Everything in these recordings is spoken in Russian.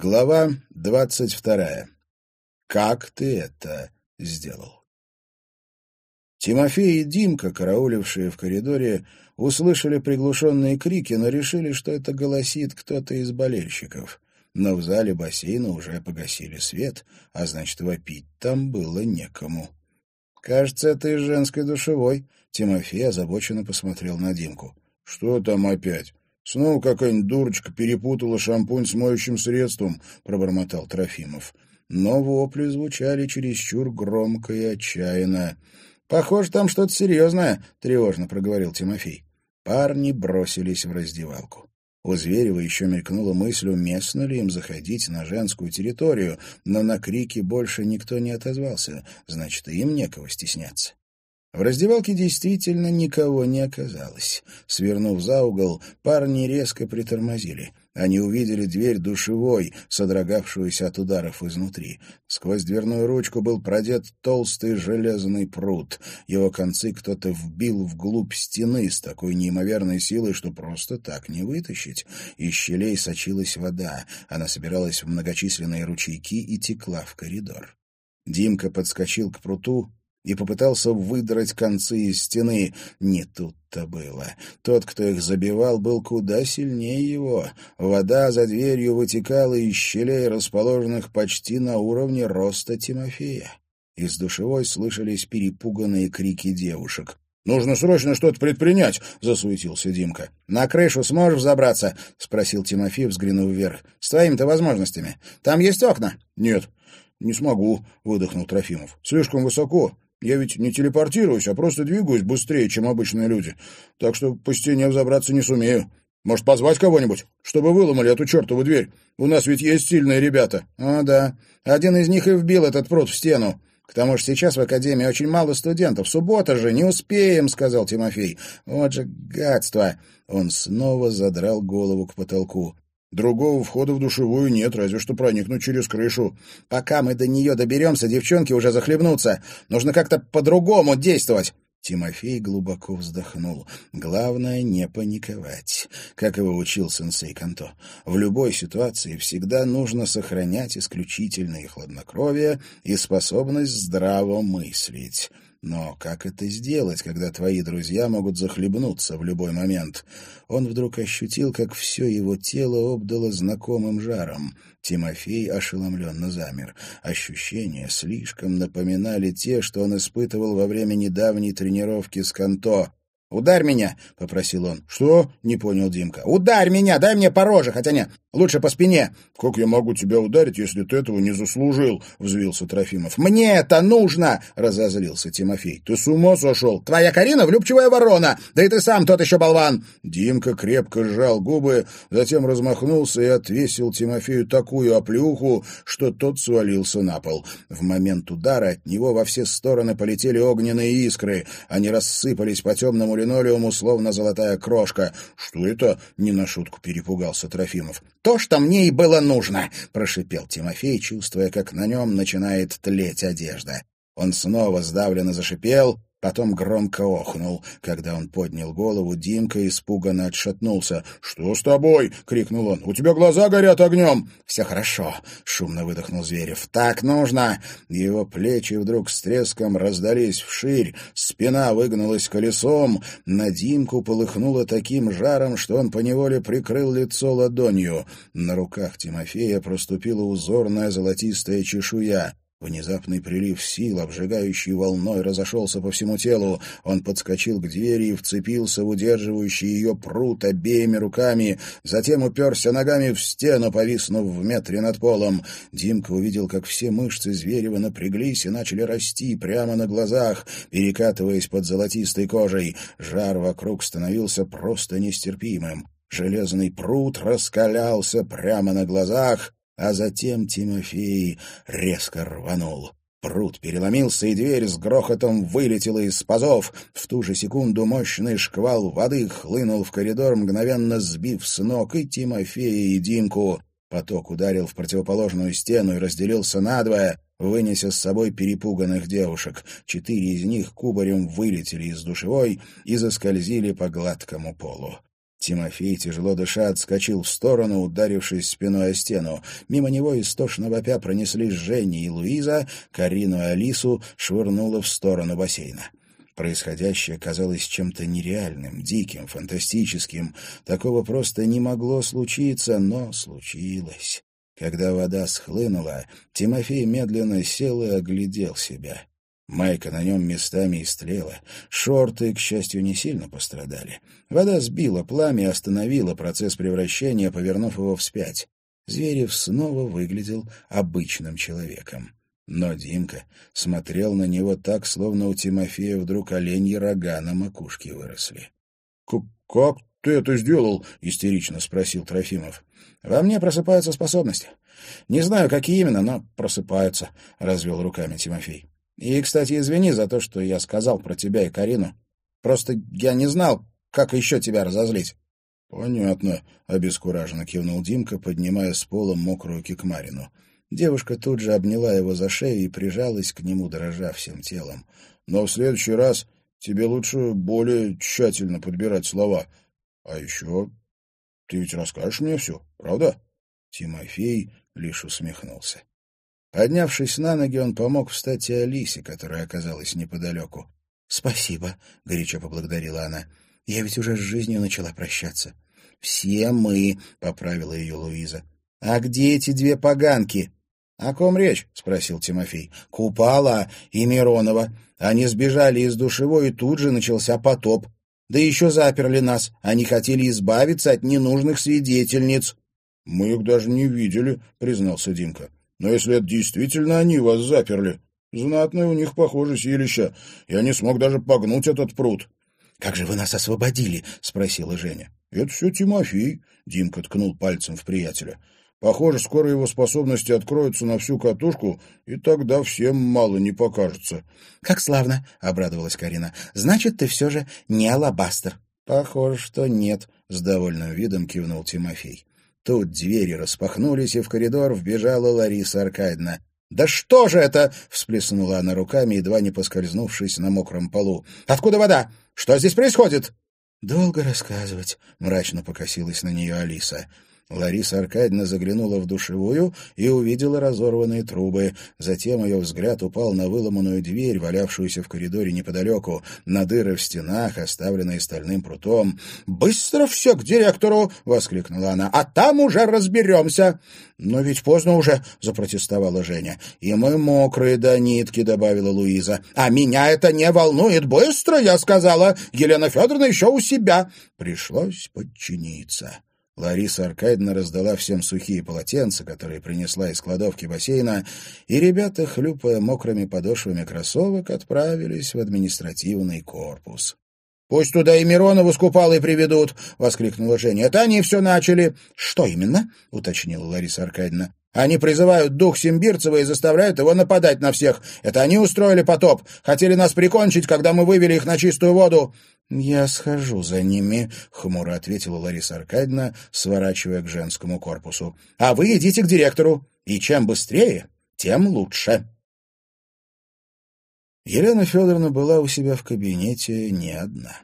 Глава двадцать вторая. Как ты это сделал? Тимофей и Димка, караулившие в коридоре, услышали приглушенные крики, но решили, что это голосит кто-то из болельщиков. Но в зале бассейна уже погасили свет, а значит, вопить там было некому. «Кажется, это из женской душевой», — Тимофей озабоченно посмотрел на Димку. «Что там опять?» «Снова какая-нибудь дурочка перепутала шампунь с моющим средством», — пробормотал Трофимов. Но вопли звучали чересчур громко и отчаянно. «Похоже, там что-то серьезное», — тревожно проговорил Тимофей. Парни бросились в раздевалку. У Зверева еще мелькнула мысль, уместно ли им заходить на женскую территорию, но на крики больше никто не отозвался, значит, им некого стесняться. В раздевалке действительно никого не оказалось. Свернув за угол, парни резко притормозили. Они увидели дверь душевой, содрогавшуюся от ударов изнутри. Сквозь дверную ручку был продет толстый железный пруд. Его концы кто-то вбил вглубь стены с такой неимоверной силой, что просто так не вытащить. Из щелей сочилась вода. Она собиралась в многочисленные ручейки и текла в коридор. Димка подскочил к пруту, и попытался выдрать концы из стены. Не тут-то было. Тот, кто их забивал, был куда сильнее его. Вода за дверью вытекала из щелей, расположенных почти на уровне роста Тимофея. Из душевой слышались перепуганные крики девушек. «Нужно срочно что-то предпринять!» — засуетился Димка. «На крышу сможешь забраться?» — спросил Тимофей, взглянув вверх. «С твоими-то возможностями. Там есть окна?» «Нет, не смогу», — выдохнул Трофимов. «Слишком высоко. Я ведь не телепортируюсь, а просто двигаюсь быстрее, чем обычные люди. Так что по стене взобраться не сумею. Может, позвать кого-нибудь, чтобы выломали эту чертову дверь? У нас ведь есть сильные ребята. А, да. Один из них и вбил этот пруд в стену. К тому же сейчас в академии очень мало студентов. Суббота же, не успеем, — сказал Тимофей. Вот же гадство. Он снова задрал голову к потолку. Другого входа в душевую нет, разве что проникнуть через крышу. Пока мы до нее доберемся, девчонки уже захлебнутся. Нужно как-то по-другому действовать. Тимофей глубоко вздохнул. Главное — не паниковать, как его учил сенсей Канто. В любой ситуации всегда нужно сохранять исключительное хладнокровие и способность здраво мыслить. Но как это сделать, когда твои друзья могут захлебнуться в любой момент? Он вдруг ощутил, как все его тело обдало знакомым жаром. Тимофей ошеломленно замер. Ощущения слишком напоминали те, что он испытывал во время недавней тренировки с Канто. «Ударь меня!» — попросил он. «Что?» — не понял Димка. «Ударь меня! Дай мне по роже, хотя не, лучше по спине!» «Как я могу тебя ударить, если ты этого не заслужил?» — взвился Трофимов. «Мне это нужно!» — разозлился Тимофей. «Ты с ума сошел? Твоя Карина — влюбчивая ворона! Да и ты сам тот еще болван!» Димка крепко сжал губы, затем размахнулся и отвесил Тимофею такую оплюху, что тот свалился на пол. В момент удара от него во все стороны полетели огненные искры. Они рассыпались по темному линолеуму, словно золотая крошка. «Что это?» — не на шутку перепугался Трофимов. «То, что мне и было нужно!» — прошипел Тимофей, чувствуя, как на нем начинает тлеть одежда. Он снова сдавленно зашипел, Потом громко охнул. Когда он поднял голову, Димка испуганно отшатнулся. «Что с тобой?» — крикнул он. «У тебя глаза горят огнем!» «Все хорошо!» — шумно выдохнул Зверев. «Так нужно!» Его плечи вдруг с треском раздались вширь, спина выгнулась колесом, на Димку полыхнуло таким жаром, что он поневоле прикрыл лицо ладонью. На руках Тимофея проступила узорная золотистая чешуя. Внезапный прилив сил, обжигающий волной, разошелся по всему телу. Он подскочил к двери и вцепился в удерживающий ее пруд обеими руками, затем уперся ногами в стену, повиснув в метре над полом. Димка увидел, как все мышцы Зверева напряглись и начали расти прямо на глазах, перекатываясь под золотистой кожей. Жар вокруг становился просто нестерпимым. Железный пруд раскалялся прямо на глазах, а затем Тимофей резко рванул. Пруд переломился, и дверь с грохотом вылетела из пазов. В ту же секунду мощный шквал воды хлынул в коридор, мгновенно сбив с ног и Тимофея, и Димку. Поток ударил в противоположную стену и разделился надвое, вынеся с собой перепуганных девушек. Четыре из них кубарем вылетели из душевой и заскользили по гладкому полу. Тимофей, тяжело дыша, отскочил в сторону, ударившись спиной о стену. Мимо него истошно вопя пронеслись Женя и Луиза, Карину и Алису швырнуло в сторону бассейна. Происходящее казалось чем-то нереальным, диким, фантастическим. Такого просто не могло случиться, но случилось. Когда вода схлынула, Тимофей медленно сел и оглядел себя. Майка на нем местами истлела. Шорты, к счастью, не сильно пострадали. Вода сбила пламя и остановила процесс превращения, повернув его вспять. Зверев снова выглядел обычным человеком. Но Димка смотрел на него так, словно у Тимофея вдруг оленьи рога на макушке выросли. — Как ты это сделал? — истерично спросил Трофимов. — Во мне просыпаются способности. Не знаю, какие именно, но просыпаются, — развел руками Тимофей. И, кстати, извини за то, что я сказал про тебя и Карину. Просто я не знал, как еще тебя разозлить. — Понятно, — обескураженно кивнул Димка, поднимая с пола мокрую кикмарину. Девушка тут же обняла его за шею и прижалась к нему, дрожа всем телом. — Но в следующий раз тебе лучше более тщательно подбирать слова. А еще ты ведь расскажешь мне все, правда? Тимофей лишь усмехнулся. Поднявшись на ноги, он помог встать и Алисе, которая оказалась неподалеку. — Спасибо, — горячо поблагодарила она. — Я ведь уже с жизнью начала прощаться. — Все мы, — поправила ее Луиза. — А где эти две поганки? — О ком речь? — спросил Тимофей. — Купала и Миронова. Они сбежали из душевой, и тут же начался потоп. Да еще заперли нас. Они хотели избавиться от ненужных свидетельниц. — Мы их даже не видели, — признался Димка. Но если это действительно они вас заперли, знатное у них, похоже, силища. Я не смог даже погнуть этот пруд. — Как же вы нас освободили? — спросила Женя. — Это все Тимофей, — Димка ткнул пальцем в приятеля. Похоже, скоро его способности откроются на всю катушку, и тогда всем мало не покажется. — Как славно! — обрадовалась Карина. — Значит, ты все же не алабастер. — Похоже, что нет, — с довольным видом кивнул Тимофей. Тут двери распахнулись, и в коридор вбежала Лариса Аркадьевна. «Да что же это?» — всплеснула она руками, едва не поскользнувшись на мокром полу. «Откуда вода? Что здесь происходит?» «Долго рассказывать», — мрачно покосилась на нее Алиса. Лариса Аркадьевна заглянула в душевую и увидела разорванные трубы. Затем ее взгляд упал на выломанную дверь, валявшуюся в коридоре неподалеку, на дыры в стенах, оставленные стальным прутом. «Быстро все к директору!» — воскликнула она. «А там уже разберемся!» «Но ведь поздно уже!» — запротестовала Женя. «И мы мокрые до нитки!» — добавила Луиза. «А меня это не волнует! Быстро!» — я сказала. «Елена Федоровна еще у себя!» Пришлось подчиниться. Лариса Аркадьевна раздала всем сухие полотенца, которые принесла из кладовки бассейна, и ребята, хлюпая мокрыми подошвами кроссовок, отправились в административный корпус. — Пусть туда и Миронову с Купалой приведут! — воскликнула Женя. — Это они все начали. — Что именно? — уточнила Лариса Аркадьевна. Они призывают дух Симбирцева и заставляют его нападать на всех. Это они устроили потоп. Хотели нас прикончить, когда мы вывели их на чистую воду. — Я схожу за ними, — хмуро ответила Лариса Аркадьевна, сворачивая к женскому корпусу. — А вы идите к директору. И чем быстрее, тем лучше. Елена Федоровна была у себя в кабинете не одна.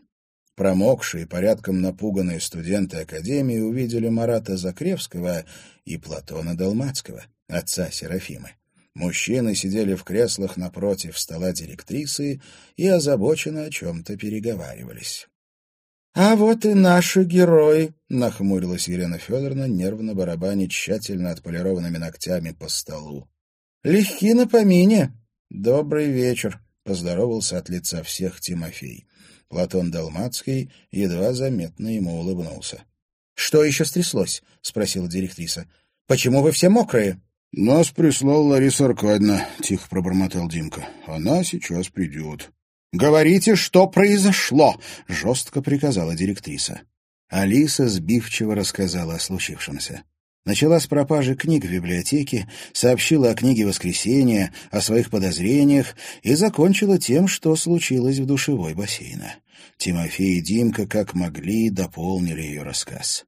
Промокшие, порядком напуганные студенты Академии увидели Марата Закревского и Платона Долмацкого, отца Серафимы. Мужчины сидели в креслах напротив стола директрисы и озабоченно о чем-то переговаривались. — А вот и наши герои, — нахмурилась Елена Федоровна, нервно барабаня тщательно отполированными ногтями по столу. — Легки на помине. — Добрый вечер, — поздоровался от лица всех Тимофей. Платон Далмацкий едва заметно ему улыбнулся. — Что еще стряслось? — спросила директриса. — Почему вы все мокрые? — Нас прислал Лариса Аркадьевна, — тихо пробормотал Димка. — Она сейчас придет. — Говорите, что произошло! — жестко приказала директриса. Алиса сбивчиво рассказала о случившемся. Начала с пропажи книг в библиотеке, сообщила о книге «Воскресенье», о своих подозрениях и закончила тем, что случилось в душевой бассейна. Тимофей и Димка, как могли, дополнили ее рассказ.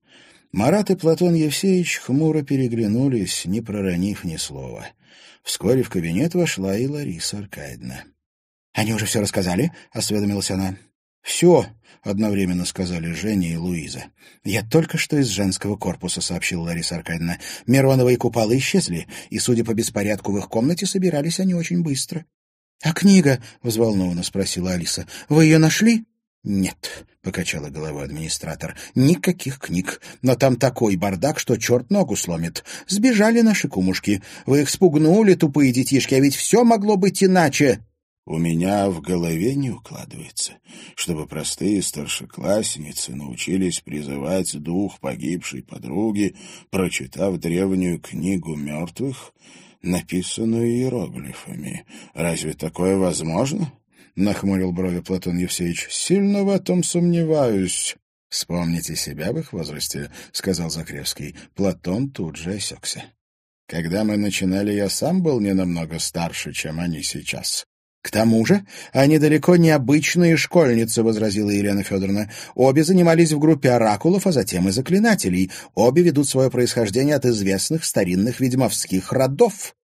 Марат и Платон Евсеевич хмуро переглянулись, не проронив ни слова. Вскоре в кабинет вошла и Лариса Аркадьевна. — Они уже все рассказали? — осведомилась она. — «Все», — одновременно сказали Женя и Луиза. «Я только что из женского корпуса», — сообщила Лариса Аркадьевна. «Мироновые куполы исчезли, и, судя по беспорядку в их комнате, собирались они очень быстро». «А книга?» — взволнованно спросила Алиса. «Вы ее нашли?» «Нет», — покачала головой администратор, — «никаких книг. Но там такой бардак, что черт ногу сломит. Сбежали наши кумушки. Вы их спугнули, тупые детишки, а ведь все могло быть иначе». У меня в голове не укладывается, чтобы простые старшеклассницы научились призывать дух погибшей подруги, прочитав древнюю книгу мертвых, написанную иероглифами. Разве такое возможно? — нахмурил брови Платон Евсеевич. — Сильно в этом сомневаюсь. — Вспомните себя в их возрасте, — сказал Закревский. Платон тут же осекся. — Когда мы начинали, я сам был не намного старше, чем они сейчас. «К тому же они далеко не обычные школьницы», — возразила Елена Федоровна. «Обе занимались в группе оракулов, а затем и заклинателей. Обе ведут свое происхождение от известных старинных ведьмовских родов».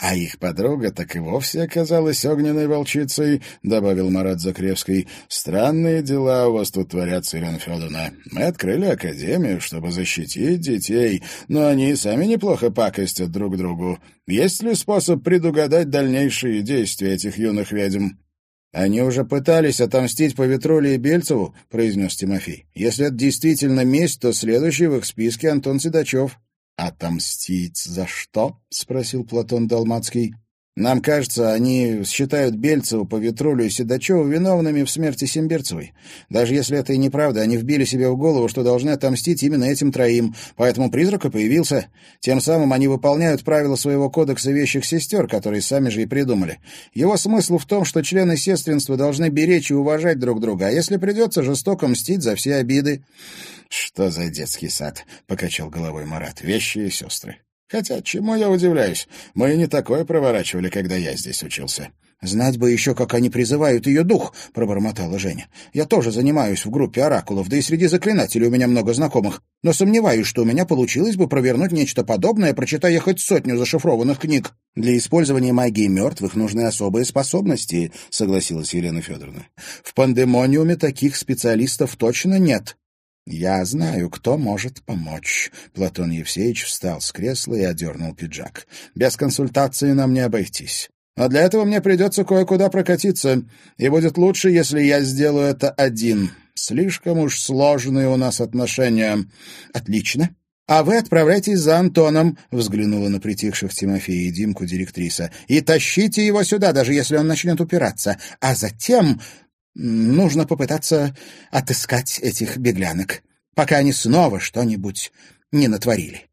«А их подруга так и вовсе оказалась огненной волчицей», — добавил Марат Закревский. «Странные дела у вас тут творятся, Елена Федоровна. Мы открыли академию, чтобы защитить детей, но они сами неплохо пакостят друг другу. Есть ли способ предугадать дальнейшие действия этих юных ведьм?» «Они уже пытались отомстить по Ветроле и Бельцеву», — произнес Тимофей. «Если это действительно месть, то следующий в их списке Антон Седачев». «Отомстить за что?» — спросил Платон Далмацкий. Нам кажется, они считают Бельцеву, Поветрулю и Седачеву виновными в смерти Симбирцевой. Даже если это и неправда, они вбили себе в голову, что должны отомстить именно этим троим, поэтому призрак и появился. Тем самым они выполняют правила своего кодекса вещих сестер, которые сами же и придумали. Его смысл в том, что члены сестринства должны беречь и уважать друг друга, а если придется, жестоко мстить за все обиды. — Что за детский сад? — покачал головой Марат. — Вещи и сестры. Хотя, чему я удивляюсь? Мы не такое проворачивали, когда я здесь учился. «Знать бы еще, как они призывают ее дух», — пробормотала Женя. «Я тоже занимаюсь в группе оракулов, да и среди заклинателей у меня много знакомых, но сомневаюсь, что у меня получилось бы провернуть нечто подобное, прочитая хоть сотню зашифрованных книг. Для использования магии мертвых нужны особые способности», — согласилась Елена Федоровна. «В пандемониуме таких специалистов точно нет». «Я знаю, кто может помочь». Платон Евсеевич встал с кресла и одернул пиджак. «Без консультации нам не обойтись. Но для этого мне придется кое-куда прокатиться, и будет лучше, если я сделаю это один. Слишком уж сложные у нас отношения». «Отлично. А вы отправляйтесь за Антоном», — взглянула на притихших Тимофея и Димку директриса, «и тащите его сюда, даже если он начнет упираться. А затем Нужно попытаться отыскать этих беглянок, пока они снова что-нибудь не натворили.